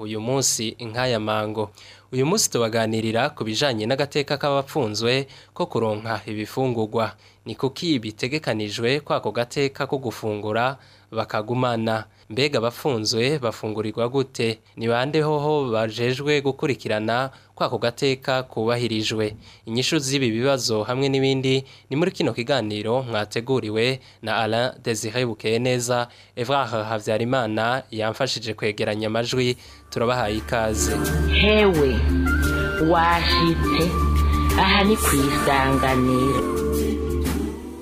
uyu munsi nk'aya mango uyu munsi tubaganirira ku bijyanye n'agateka k'abapfunzwe ko kuronka ibifungurwa ni kuki bitegekanijwe kwako gateka ko gufungura bakagumana mbega abafunzwe bafungurirwa gute ni bande hoho bajejwe gukurikirana ko ako gateka kubahirijwe inyishu z'ibi bibazo hamwe n'ibindi ni muri kino kiganiro mwateguriwe na Alain Desire Bukeyeneza Evrard Habyarimana yamfashije kwegeranya amajwi turabahaye ikaze hewe washitse aha ni ku isanganiro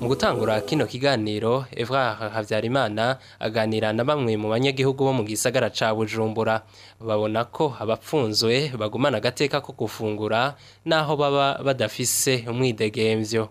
mu gutangura kino kiganiro Evra Habyarimana aganira na bamwe mu banyagihugu bo mu gisagara ca Bujumbura babona ko abapfunzwe bagumana agateka ko gufungura naho baba badafise umwidegemvyo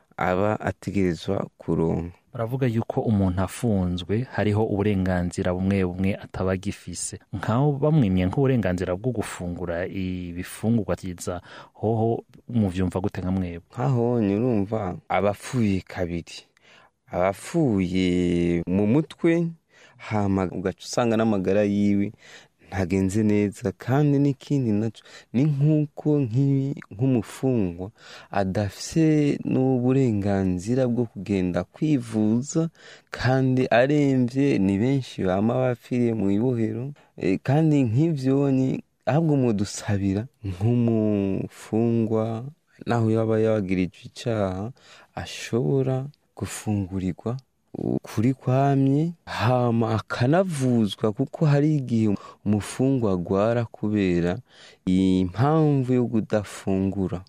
aba ategerezwa kuronka baravuga yuko umuntu afunzwe hariho uburenganzira bumwe bumwe ataba agifise nk'aho bamwimye nk'uburenganzira bwo gufungura ibifungurwa byiza hoho mubyumva gute nka mwebwe nkaho nyirumva abapfuye kabiri abapfuye mu mutwe hama ugaca usanga n'amagara yiwe ntagenze neza kandi n'ikindi nacyo ni nk'uko nk'umufungwa adafite n'uburenganzira bwo kugenda kwivuza kandi arembye ni benshi baba bapfiriye mu ibohero eh, kandi nk'ibyo ahubwo mudusabira nk'umufungwa naho yaba yagiriye icyaha ashobora gufungurirwa ukuri kwamye hama akanavuzwa kuko hari igihe umufungwa agwara kubera impamvu yo kudafungura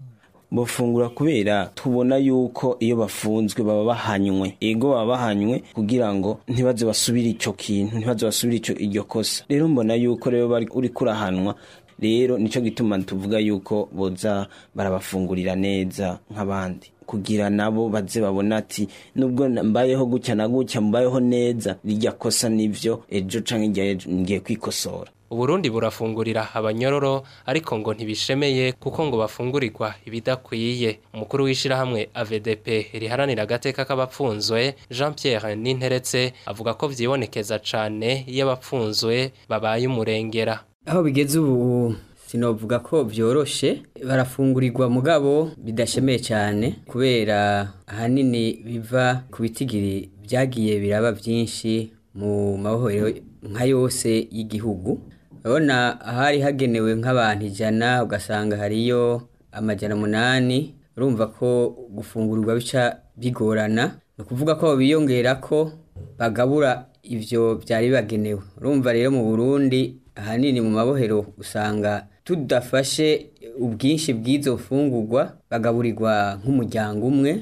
bafungura kubera tubona yuko iyo bafunzwe baba bahanywe ego baba bahanywe kugira ngo ntibaze basubire icyo kintu ntibaze basubire icyo iryo kosa rero mbona yuko rero uri kurahanwa rero nicyo gituma tuvuga yuko boza barabafungurira neza nk'abandi kugira nabo baze babona ati nubwo mbayeho gutya na gutya mbayeho neza rijya kosa nibyo ejo cyangwa ngiye kwikosora uburundi burafungurira abanyororo ariko ngo ntibishemeye kuko ngo bafungurirwa ibidakwiye umukuru w'ishyirahamwe AVDP riharanira agateka k'abapfunzwe Jean Pierre Ninteretse avuga ko byibonekeza cyane iyo abapfunzwe babaye umurengera aho bigeze ubu sinovuga ko byoroshye barafungurirwa mugabo bidashemeye cyane kubera ahanini biva ku bitigiri byagiye biraba byinshi mu mabohero nka yose y'igihugu urabona ahari hagenewe nk'abantu ijana ugasanga hariyo amajyana umunani urumva ko gufungurwa bica bigorana ni ukuvuga ko biyongera ko bagabura ibyo byari bibagenewe urumva rero mu burundi ahanini mu mabohero usanga tudafashe ubwinshi bw'izo fungurwa bagaburirwa nk'umuryango umwe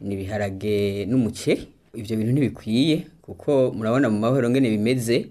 n'ibiharage n'umuceri ibyo bintu ntibikwiye kuko murabona mu mahoro ngene bimeze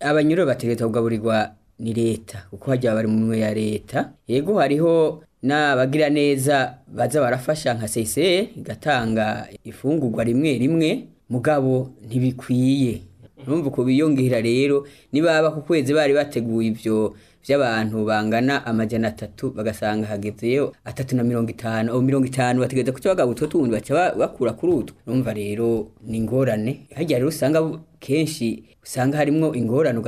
abanyuro bategereza kugaburirwa ni leta kuko hajya bari mu ya leta yego hariho n'abagira neza baza barafasha nka seseye igatanga ifungurwa rimwe rimwe mugabo ntibikwiye urumva uko biyongera rero baba ku kwezi bari bateguye ibyo by'abantu bangana amajyana atatu bagasanga hagezeyo atatu na mirongo itanu abo mirongo itanu bategereza kuca bagaba utwo tundi baca bakura kuri utwo urumva rero ni ingorane harya rero usanga kenshi usanga harimo ingorane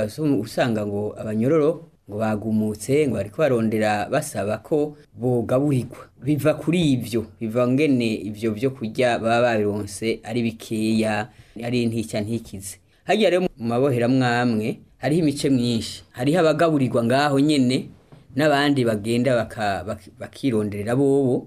usanga ngo abanyororo ngo bagumutse ngo bariko barondera basaba ko bogaburirwa biva kuri ibyo biva ngene ivyo byo kurya baba babironse ari bikeya ari ntica ntikize hajya rero mu maboheramwamwe hariho imice myinshi hariho abagaburirwa ngaho nyine n'abandi bagenda bakironderera bobo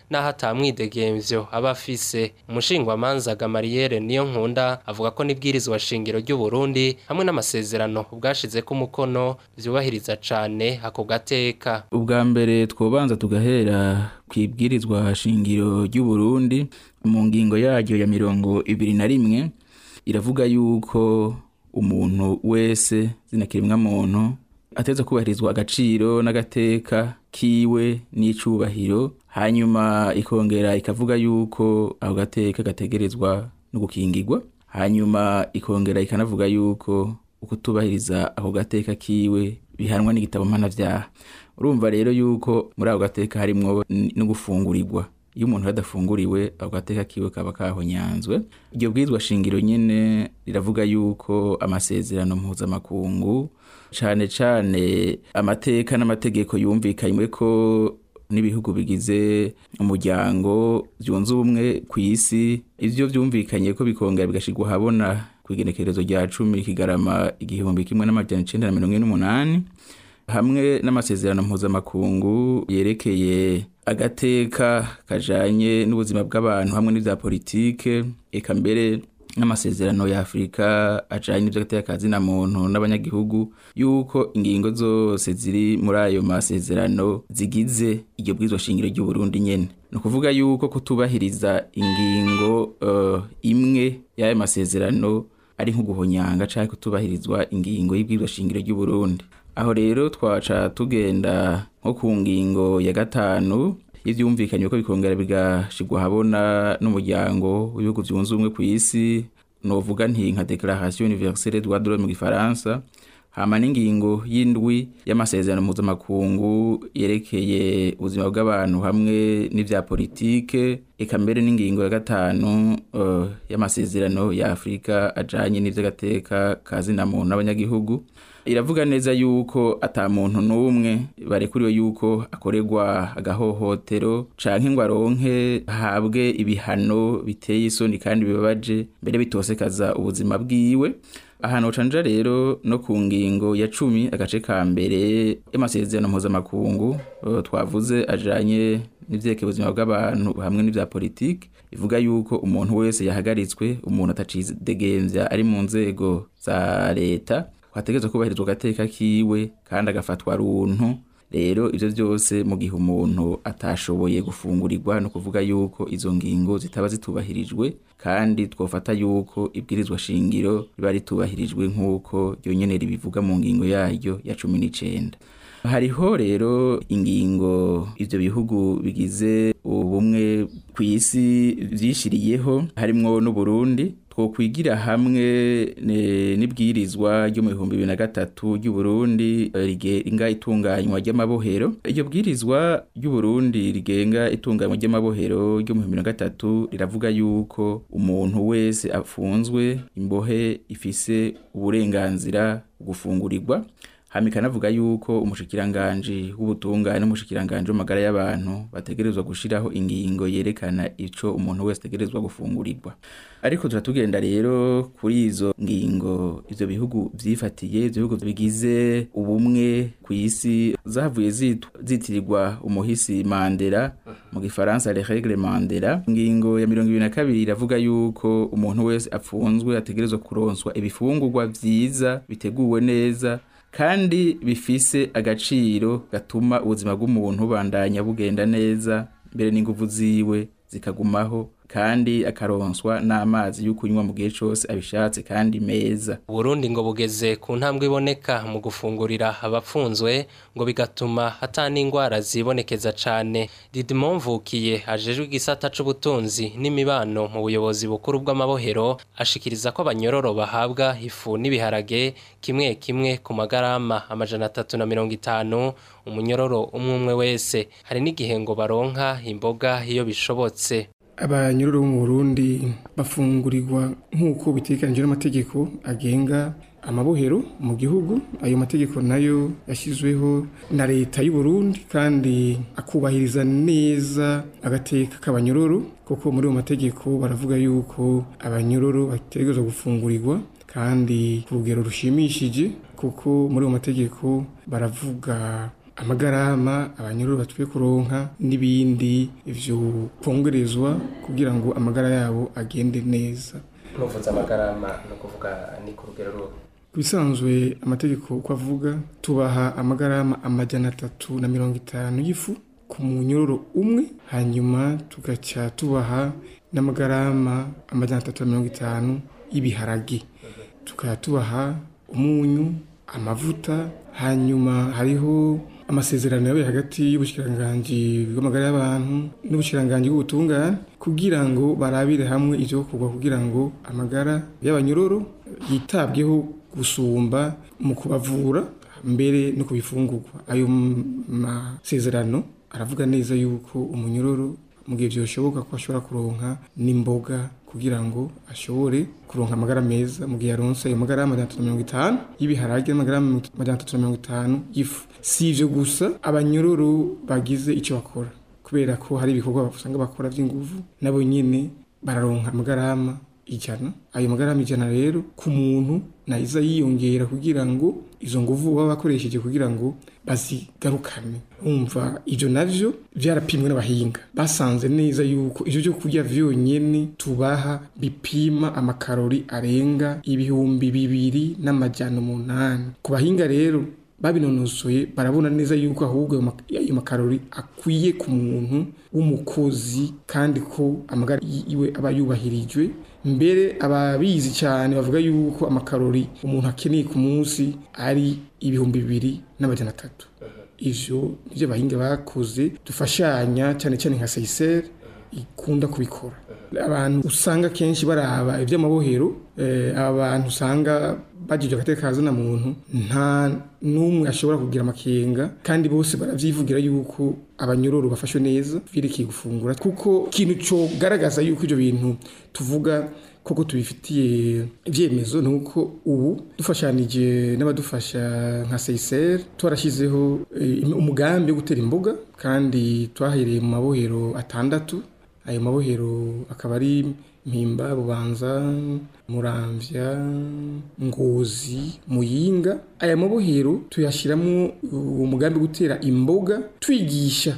n'aho atamwidegemvyo aba afise umushingwamanza gamariyere niyo nkunda avuga ko n'ibwirizwa shingiro ry’u Burundi hamwe n'amasezerano bwashizeko umukono vyubahiriza cane ako gateka ubwa mbere twobanza tugahera kwibwirizwa shingiro Burundi mu ngingo yaryo ya mirongo ibiri na rimwe iravuga yuko umuntu wese zina kiremwa muntu ateza kubahirizwa agaciro n'agateka kiwe n'icubahiro hanyuma ikongera ikavuga yuko aho gateka gategerezwa no gukingirwa hanyuma ikongera ikanavuga yuko ukutubahiriza ako gateka kiwe bihanwa n'igitabo mpanavyaha urumva rero yuko muri ako gateka harimwo no gufungurirwa iyo umuntu adafunguriwe ako gateka kiwe kaba kahonyanzwe iryo bwirizwa shingiro nyine riravuga yuko amasezerano mpuzamakungu cyane cyane amateka n'amategeko yumvikanywe ko n'ibihugu bigize umuryango byunze ubumwe ku isi ibyo byumvikanye ko bikongera bigashyirwa ahabona ku igenekerezo rya cumi kigarama igihumbi kimwe n'amajyana icyenda na mirongo ine n'umunani hamwe n'amasezerano mpuzamakungu yerekeye agateka kajyanye n'ubuzima bw'abantu hamwe n'ibya politike eka mbere n'amasezerano ya afurika ajyanye n'iby'agatekakazi na muntu n'abanyagihugu yuko ingingo zose ziri muri ayo masezerano zigize iryo bwizwa shingiro ry'uburundi nyine ni ukuvuga yuko kutubahiriza ingingo eh, imwe y'ayo masezerano ari nko guhonyanga cyangwa kutubahirizwa ingingo y'ibwizwa shingiro ry'uburundi aho rero twaca tugenda nko ku ngingo ya gatanu ibyumvikanye ko bikongera bigashyirwa habona n'umuryango w'ibihugu byunze ubumwe ku isi nuvuga nti nka declaration universelle de l'homme mu gifaransa hama n'ingingo y'indwi y'amasezerano mpuzamakungu yerekeye ubuzima bw'abantu hamwe n'ibya politike eka mbere n'ingingo ya gatanu uh, y'amasezerano ya afurika ajanye n'ivy'agateka ka muntu n'abanyagihugu iravuga neza yuko ata muntu n'umwe barekuriwe yuko akoregwa agahohotero canke ngo ahabwe ibihano biteye isoni kandi bibabaje mbere bitosekaza ubuzima bwiwe ahantu ucanja rero no ku ngingo ya cumi agace ka mbere y'amasezerano mpuzamakungu twavuze ajanye n'ivyerekeye ubuzima bw'abantu hamwe n'ivya politiki ivuga yuko umuntu wese yahagaritswe umuntu atacidegemvya ari mu nzego za leta hategerezwa kubahirizwa agateka kiwe kandi agafatwa runtu rero ibyo byose mu gihe umuntu atashoboye gufungurirwa no kuvuga yuko izo ngingo zitaba zitubahirijwe kandi twafata yuko ibwirizwa shingiro riba ritubahirijwe nk'uko ryo nyine ribivuga mu ngingo yaryo ya cumi n'icyenda hariho rero ingingo ibyo bihugu bigize ubumwe ku isi byishiriyeho harimwo n'uburundi twokwigira hamwe n'ibwirizwa ryo mu bihumbi bibiri na gatatu ry'uburundi eh, rigenga itunganywa ry'amabohero iryo bwirizwa ry'uburundi rigenga itunganywa ry'amabohero ryo mu bihumbi na gatatu riravuga yuko umuntu wese afunzwe imbohe ifise uburenganzira gufungurirwa hamika avuga yuko umushikiranganji w'ubutungane n’umushikiranganji w'amagara y'abantu bategerezwa gushyiraho ingingo yerekana icyo umuntu wese tegerezwa gufungurirwa ariko turatugenda rero kuri izo ngingo ivyo bihugu byifatiye ivyo bihugu bigize ubumwe ku isi zavuye zitirirwa umuhisi Mandela mu gifaransa le règle Mandela ingingo ya kabiri iravuga yuko umuntu wese apfunzwe ategerezwa kuronswa ibifungurwa byiza biteguwe neza kandi bifise agaciro gatuma ubuzima bw'umuntu bandanya bugenda neza mbere n'inguvu ziwe zikagumaho kandi akaronswa n'amazi yo kunywa mu gihe cyose abishatse kandi meza Burundi ngo bugeze ku ntambwe iboneka mu gufungurira abapfunzwe ngo bigatuma hatana indwara zibonekeza cyane Didimon Mvukiye ajejwe igisata c'ubutunzi n'imibano mu buyobozi bukuru bw'amabohero ashikiriza ko abanyororo bahabwa ifu n'ibiharage kimwe kimwe ku magarama amajana atatu na mirongo itanu umunyororo umwe umwe wese hari n'igihe ngo baronka imboga iyo bishobotse abanyururu bo mu Burundi bafungurirwa nk'uko biteganijwe n'amategeko agenga amabohero mu gihugu ayo mategeko nayo yashyizweho na leta y'u Burundi kandi akubahiriza neza agateka k'abanyururu kuko muri ayo mategeko baravuga yuko abanyururu bategerezwa gufungurirwa kandi ku rugero rushimishije kuko muri ayo mategeko baravuga amagarama abanyururu batuye kuronka n'ibindi byukongerezwa kugira ngo amagara yabo agende neza nuvuze amagarama no kuvuga ni ku rugero rubi bisanzwe amategeko uko avuga tubaha amagarama amajyana atatu na mirongo itanu y'ifu ku munyororo umwe hanyuma tugaca tubaha n'amagarama amajyana atatu na mirongo itanu y'ibiharage tukaba tubaha umunyu amavuta hanyuma hariho amasezerano yabaye hagati y'ubushyikiranganji bw'amagara y'abantu n'ubushyikiranganji bw'ubutungane kugira ngo barabire hamwe kugwa kugira ngo amagara y'abanyororo yitabweho gusumba mu kubavura mbere no kubifungurwa ayo masezerano aravuga neza yuko umunyororo mu gihe byoshoboka ko ashobora kuronka n'imboga kugira ngo ashobore kuronka amagara meza mu gihe yaronse ayo magara magana atatu mirongo itanu y'ibiharage n'amagara magana atatu mirongo itanu y'ifu si ivyo gusa abanyororo bagize icyo bakora kubera ko hari ibikorwa usanga bakora by’ingufu nabo nyine bararonka amagarama ijana ayo magarama ijana rero ku muntu nahiza yiyongera kugira ngo izo nguvu baba bakoresheje kugira ngo bazigarukane wumva ibyo navyo byarapimwe n'abahinga basanze neza yuko ivyo byo kurya vyonyene tubaha bipima amakarori arenga ibihumbi bibiri n'amajana umunani ku bahinga rero babinonosoye barabona neza yuko ahubwo ayo makarori akwiye ku muntu w'umukozi kandi ko amagara iwe aba yubahirijwe mbere ababizi cyane bavuga yuko amakarori umuntu akeneye ku munsi ari ibihumbi bibiri n'amajana atatu ibyo nibyo abahinga bakoze dufashanya cyane cyane nka seyiseri ikunda kubikora abantu usanga kenshi baraba iby'amabohero eh, abantu usanga bagije agateka kazana muntu nta n'umwe ashobora kugira amakenga kandi bose baravyivugira yuko abanyororo bafashwe neza birekeye gufungura kuko ikintu cyo garagaza yuko ibyo bintu tuvuga koko tubifitiye ibyemezo nuko ubu dufashanije n'abadufasha nka CICR twarashizeho eh, umugambi wo gutera imboga kandi twahereye mu mabohero atandatu ayo mabohero akaba ari Mpimba, Rubanza, Muramvya, Ngozi, Muyinga. Aya mabohero tuyashiramwo umugambi gutera imboga twigisha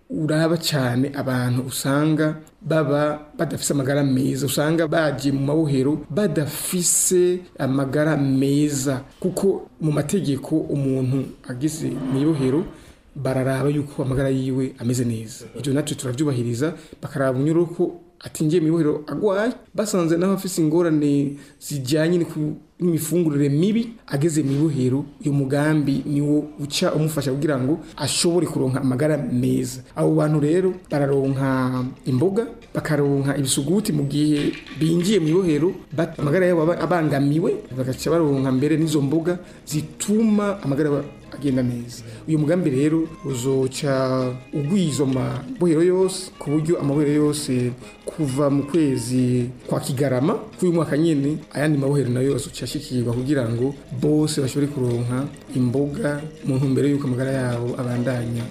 uraba cyane abantu usanga baba badafise amagara meza usanga bagiye mu mabohero badafise amagara meza kuko mu mategeko umuntu agize mu ibohero bararaba yuko amagara yiwe ameze neza ibyo natwe turabyubahiriza bakaraba unyuruko ati ngiye mu ibohero agwaye basanze nawe afise ingorane zijyanye n'imifungurire mibi ageze mu ibohero uyu mugambi niwo uca umufasha kugira ngo ashobore kuronka amagara meza abo bantu rero bararonka imboga bakaronka ibisuguti mu gihe binjiye mu ibohero amagara yabo abangamiwe bagaca baronka mbere n'izo mboga zituma amagara agenda neza uyu mugambi rero uzoca ugwizoma bohero yose ku buryo amabohero yose kuva mu kwezi kwa kigarama k'uyu mwaka nyine ayandi mabohero nayo yose ucashikirwa kugira ngo bose bashobore kuronka imboga mu ntumbero y'uko amagara yabo abandanya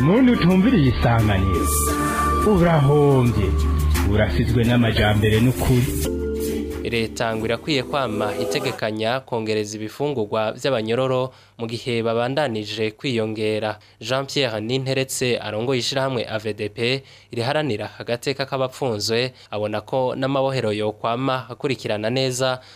muntu utumviriye isanganiro urahombye urasizwe n'amajyambere n'ukuri leta ngo irakwiye kwama itegekanya kongereza ibifungurwa by'abanyororo mu gihe babandanije kwiyongera jean pierre ninteretse arongoye ishyirahamwe avdp riharanira agateka k'abapfunzwe abona ko n'amabohero yo yokwama akurikirana neza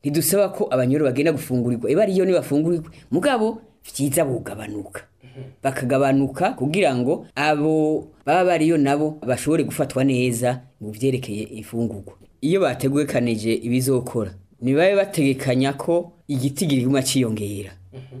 ntidusaba ko abanyoro bagenda gufungurirwa iba ariyo ntibafungurirwe mugabo byiza bugabanuka bakagabanuka kugira ngo abo baba bariyo nabo bashobore gufatwa neza mu byerekeye ifungurwa iyo bategukanije ibizokora ntibabe bategekanya ko igiti kiguma cyiyongera mhm.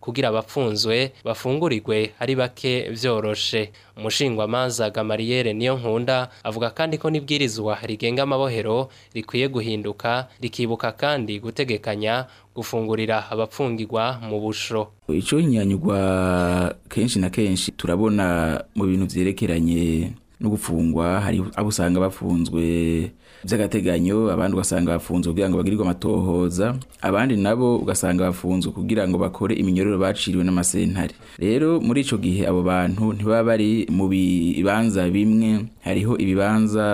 kugira abapfunzwe bafungurirwe ari bake vyoroshe umushingwamanza Gamariyeri niyo nkunda avuga kandi ko n'ibwirizwa rigenga amabohero rikwiye guhinduka rikibuka kandi gutegekanya gufungurira abapfungirwa mu busho icyo nyanyugwa kenshi na kenshi turabona mu bintu byerekeranye no gufungwa hari abo usanga bafunzwe by'agateganyo abandi ugasanga bafunzwe kugira ngo bagirirwe amatohoza abandi nabo ugasanga bafunzwe kugira ngo bakore iminyororo baciriwe n'amasentare rero muri icyo gihe abo bantu ntibaba bari mu bibanza bimwe hariho ibibanza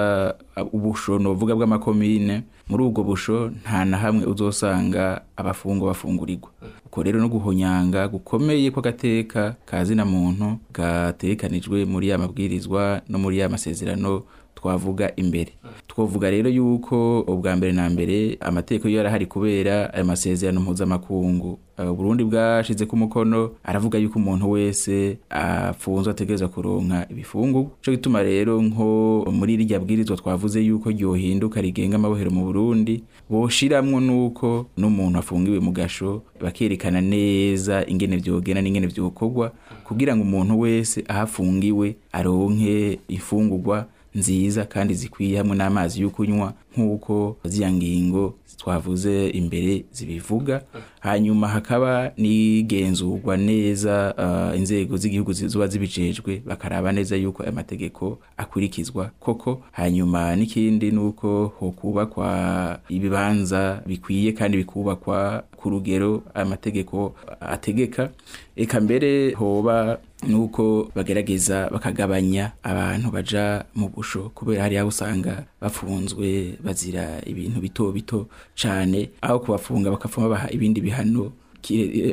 ubusho novuga bw'amakomine muri ubwo busho nta na hamwe uzosanga abafungwa bafungurirwa uko rero no guhonyanga gukomeye kw'agateka ka zina muntu gatekanijwe muri ya mabwirizwa no muri ya masezerano twavuga imbere twavuga rero yuko ubwa mbere na mbere amategeko yo ahari kubera aya masezerano mpuzamakungu Burundi bwashize ku mukono aravuga yuko umuntu wese afunzwe ategereza kuronka ibifungu cyo gituma rero nko muri irya bwirizwa twavuze yuko ryohinduka rigenga amabohero mu Burundi boshiramwo nuko n'umuntu afungiwe mu gasho bakerekana neza ingene vyogena n'ingene vyokorwa kugira ngo umuntu wese ahafungiwe aronke ifungurwa nziza kandi zikwiye hamwe n'amazi yo kunywa nk'uko ziriya ngingo twavuze imbere zibivuga hanyuma hakaba n'igenzurwa neza ah, inzego z'igihugu ziba zibicejwe bakaraba neza yuko aya mategeko akurikizwa koko hanyuma n'ikindi ni uko hokubakwa ibibanza bikwiye kandi bikubakwa ku rugero amategeko ategeka eka mbere hoba nuko bagerageza bakagabanya abantu baja mu busho kubera hari usanga bafunzwe bazira ibintu bito bito cyane aho kubafunga bakafunga baha ibindi bihano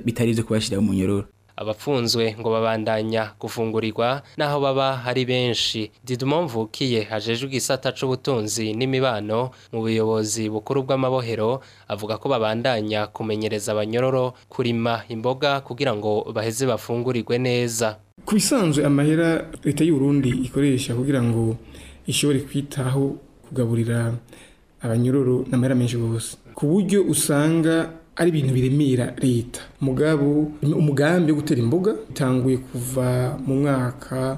bitari ibyo kubashyira mu nyororo abafunzwe ngo babandanya gufungurirwa naho baba hari benshi Didumon Mvukiye hajejwe igisata c'ubutunzi n'imibano mu buyobozi bukuru bw'amabohero avuga ko babandanya kumenyereza abanyororo kurima imboga kugira ngo baheze bafungurirwe neza ku bisanzwe amahera leta y'u ikoresha kugira ngo ishobore kwitaho kugaburira abanyururu n'amahera menshi bose ku buryo usanga ari ibintu biremera leta umugambi wo gutera imboga utanguye kuva mu mwaka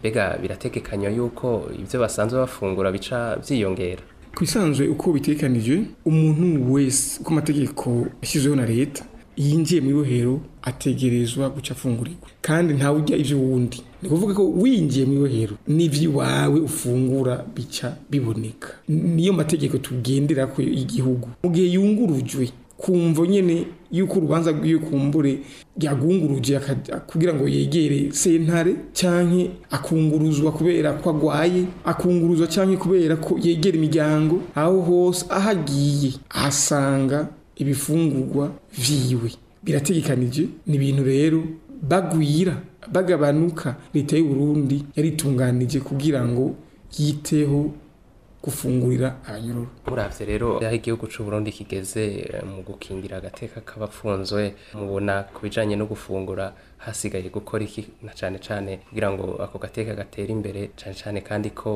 mbega biratekekanya y'uko ibyo basanzwe bafungura bica byiyongera ku isanzwe uko bitekanijwe umuntu wese uko amategeko yashyizweho na leta yinjiye mu ibohero ategerezwa guca afungurirwa kandi ntawujya uje wundi ni ukuvuga ko winjiye mu ibohero n'iby'iwawe ufungura bica biboneka niyo mategeko tugendera ku igihugu. mu gihe yungurujwe kumva nyine yuko urubanza rw'iyo kumbure yagunguruje kugira ngo yegere sentare cyangwa akunguruzwa kubera ko agwaye akunguruzwa cyangwa kubera ko yegera imiryango aho hose aho agiye ahasanga ibifungurwa byiwe birategekanije ni ibintu rero bagwira bagabanuka leta y'uburundi yaritunganije kugira ngo yiteho gufungurira abanyororo murabye rero aho igihugu cy'u Burundi kigeze eh, mu gukingira agateka k'abapfunzwe mubona ku bijyanye no gufungura hasigaye gukora iki na cyane cyane kugira ngo ako gateka gatere imbere cyane cyane kandi ko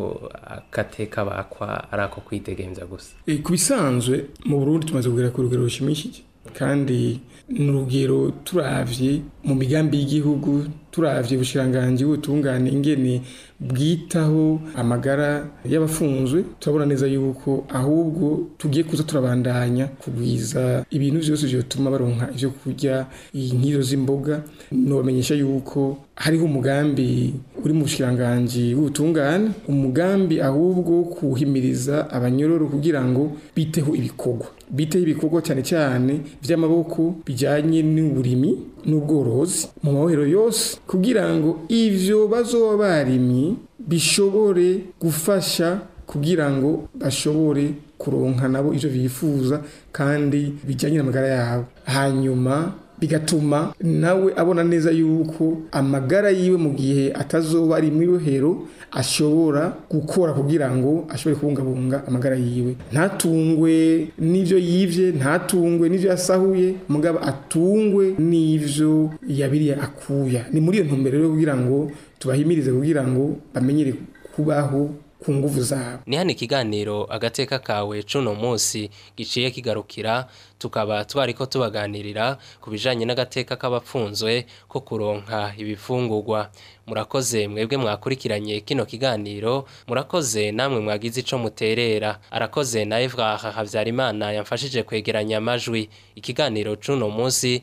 agateka bakwa ari ako kwidegembya gusa eh, ku bisanzwe mu Burundi tumaze kugera ku rugero rushimishije kandi ni urugero turabye mu migambi y'igihugu turavye ubushiranganji ubutungane ingene bwitaho amagara y'abafunzwe turabona neza yuko ahubwo tugiye kuza turabandanya kugwiza ibintu vyose vyotuma baronka ivyo kurya inkiro z'imboga nobamenyesha yuko hariho umugambi uri mu bushiranganji w'ubutungane umugambi ahubwo kuhimiriza abanyororo kugira ngo biteho ibikorwa biteho ibikorwa cyane cyane by’amaboko bijyanye n'uburimi n'ubworozi mu mabohero yose kugira ngo ivyo bazoba barimye bishobore gufasha kugira ngo bashobore kuronka nabo ivyo bifuza kandi bijanye n'amagara yabo hanyuma bigatuma nawe abona neza yuko amagara yiwe mu gihe atazoba ari mu irohero ashobora gukora kugira ngo ashobore kubungabunga amagara yiwe ntatungwe n'ibyo yibye ntatungwe n'ibyo yasahuye mugabo atungwe n'ivyo yabiriye akuya ni muri iyo ntumbero rero kugira ngo tubahimirize kugira ngo bamenyere kubaho ku ngufu zabo ni hano ikiganiro agateka kawe c'uno munsi giciye kigarukira tukaba twari ko tubaganirira ku bijyanye n'agateka k'abapfunzwe ko kuronka ibifungugwa murakoze mwebwe mwakurikiranye kino kiganiro murakoze namwe mwagize icyo muterera arakoze na Evra Habyarimana yamfashije kwegeranya amajwi ikiganiro cy'uno munsi